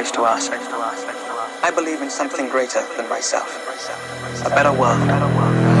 place to ask. I believe in something greater than myself. A better world.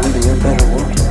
trying to be a better world.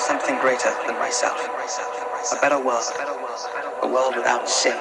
something greater than myself, a better world, a world without sin.